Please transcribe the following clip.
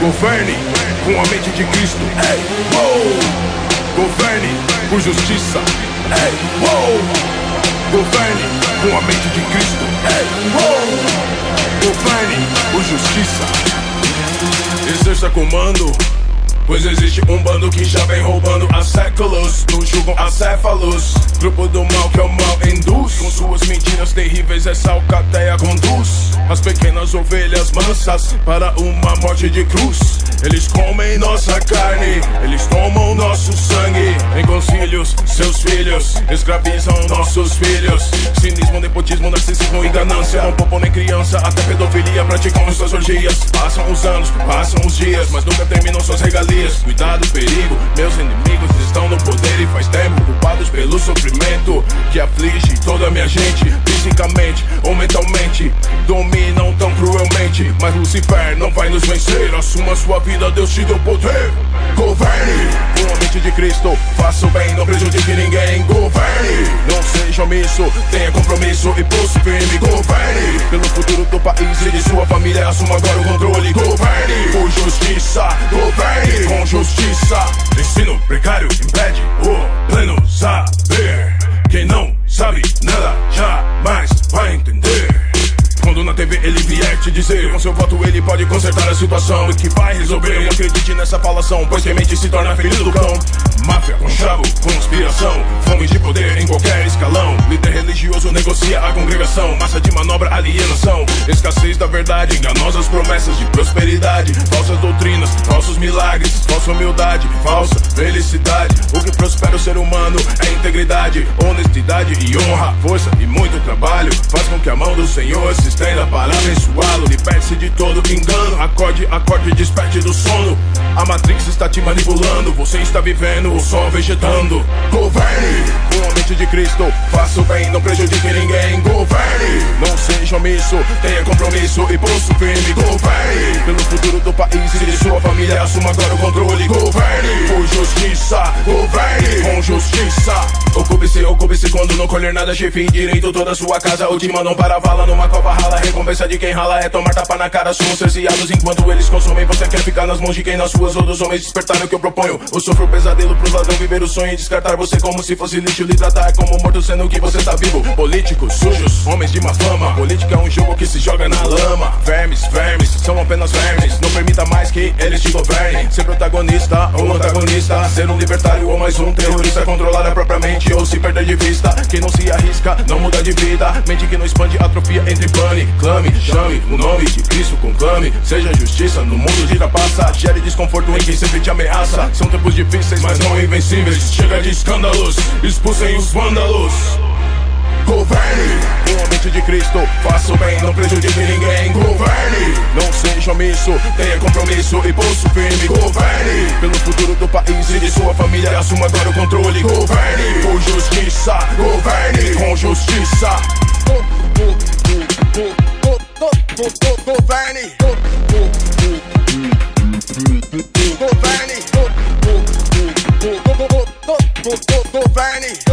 Governe com a mente de Cristo. Ei, uou! Governe por justiça. Ei, uou! Governe com a mente de Cristo. Ei, uou! Governe por justiça. Exerça comando. Pois existe um bando que já vem roubando há séculos Nos julgam acéfalos Grupo do mal que é o mal induz. Com suas mentiras terríveis essa alcateia conduz. As pequenas ovelhas mansas Para uma morte de cruz. Eles comem nossa carne Eles tomam nosso sangue. Em concílios, seus filhos Escravizam nossos filhos. Cinismo, nepotismo, narcisismo e ganância. Não poupam nem criança, até pedofilia Praticam suas orgias. Passam os anos, passam os dias Mas nunca terminam suas regalias. Cuidado, perigo, meus inimigos estão no poder e faz tempo Culpados pelo sofrimento que aflige toda a minha gente Fisicamente ou mentalmente. Dominam tão cruelmente Mas Lucifer não vai nos vencer. Assuma sua vida, Deus te deu poder. Governe. Com a mente de Cristo Faça o bem, não prejudique ninguém. Governe, não seja omisso Tenha compromisso e pulso firme. Governe. Pelo futuro do país e de sua família Assuma agora o controle. Governe. Por justiça Governe. Com justiça. Ensino precário impede o Com seu voto ele pode consertar a situação E que vai resolver, não acredite nessa falação Pois quem mente se torna ferido do cão. Máfia, conchavo, conspiração Fome de poder em qualquer escalão. Líder religioso negocia a congregação Massa de manobra, alienação. Escassez da verdade, enganosas promessas de prosperidade. Falsas doutrinas, falsos milagres Falsa humildade, falsa felicidade. O que prospera o ser humano é integridade Honestidade e honra, força e muito trabalho. Faz com que a mão do Senhor se estenda para abençoá-lo Acorde, acorde, desperte do sono. A Matrix está te manipulando Você está vivendo o sol vegetando. Governe com a mente de Cristo Faça o bem, não prejudique ninguém. Governe, não seja omisso Tenha compromisso e pulso firme. Governe pelo futuro do país e de sua família. Assuma agora o controle. Governe por justiça. Governe justiça. Ocupe-se, ocupe-se quando não colher nada Chefe direito toda sua casa Ou te mandam para vala numa cova rala Recompensa de quem rala é tomar tapa na cara Somos cerceados enquanto eles consomem Você quer ficar nas mãos de quem nas ruas ou dos homens Despertar o que eu proponho. Eu sofro pesadelo pro ladrão viver o sonho E descartar você como se fosse lixo Lhe tratar como morto sendo que você está vivo. Políticos sujos, homens de má fama Política é um jogo que se joga na lama. Vermes, vermes, são apenas vermes Não permita mais que eles te governem. Ser protagonista ou antagonista Ser um libertário ou mais um terrorista Controlar a própria mente ou se perder de vista. Quem não se arrisca não muda de vida. Mente que não expande atrofia entre pane. Clame, chame o nome de Cristo conclame Seja justiça no mundo de trapaça. Gere desconforto em quem sempre te ameaça. São tempos difíceis mas não invencíveis. Chega de escândalos, expulsem os vândalos Governe. Com a mente de Cristo Faça o bem, não prejudique ninguém. Governe, não seja omisso Tenha compromisso e pulso firme. Governe. Pelo futuro do país e de sua família Assuma agora o controle. Governe. Por justiça Governe. Com justiça. Governe. Governe. Governe